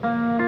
Música